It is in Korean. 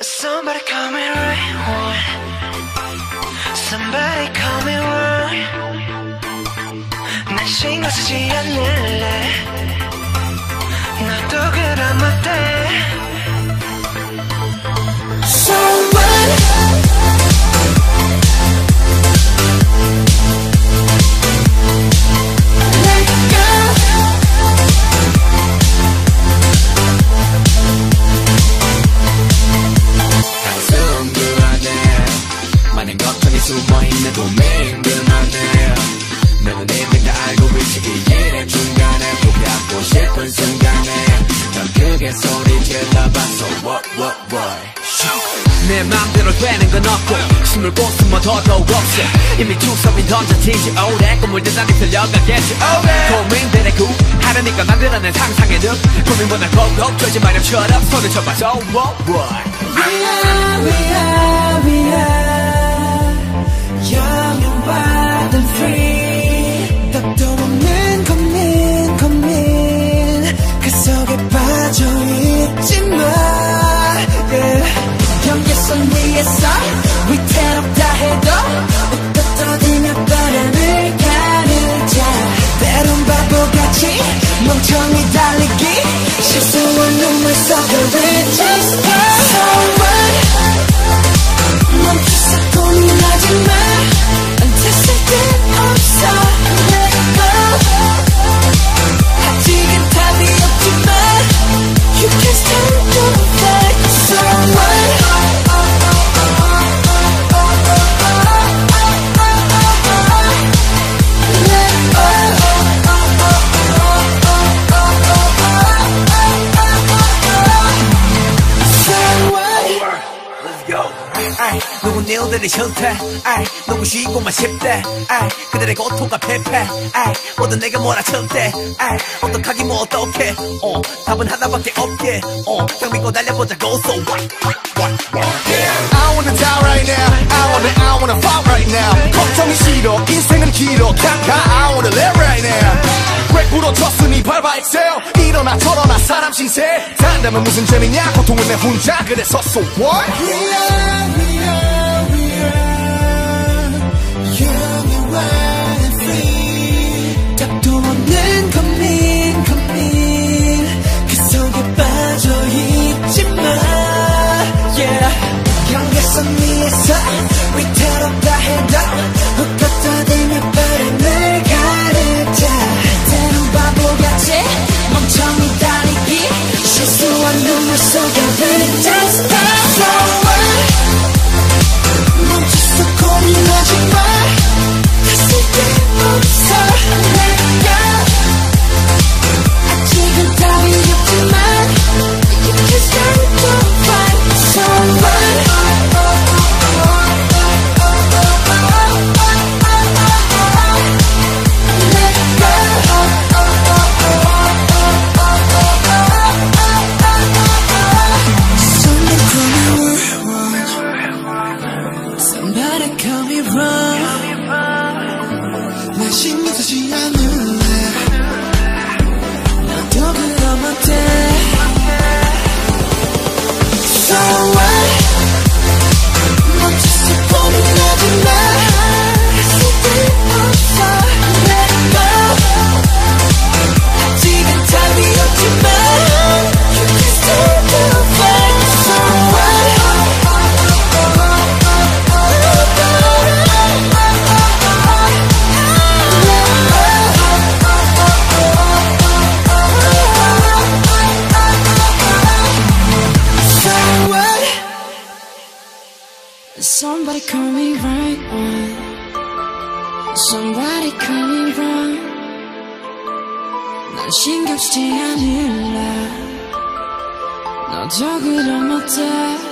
Somebody call me right one. Somebody call me wrong. 난 신경 쓰지 않을래. what what 내 맘대로 되는 건 없고 숨을 곳숨어 더더욱 없어. 이미 주섭이 던져지지 오래. 꿈을 대단히 들려가겠지 오래. 고민들의 구하려니까 만들어낸 상상의 늪. 고민보다 더욱 쫄지 마렴처럼 손을 쳐봐. So what what We are, we are, we are of the riches. 아이, 누군 일들이 싫대 아이, 누구 쉬고만 싶대? 아이, 그들의 고통과 패패? 아이, 모든 내가 몰아쳤대? 아이, 어떡하기 뭐 어떡해? 어, 답은 하나밖에 없게. 어, 형 믿고 달려보자고 So what, what, what, yeah. I wanna die right now. I 털어나 사람 신세 산다면 무슨 재미냐? 고통은 내 혼자. 그래서 so what? We are, we are, we are and free 답도 없는 고민, 고민 그 속에 빠져 있지만 Yeah 경계선 위에서 위태롭 Somebody call me right one. Somebody call me wrong. 난 신경 쓰지 않을래. 너도 그럼 어때?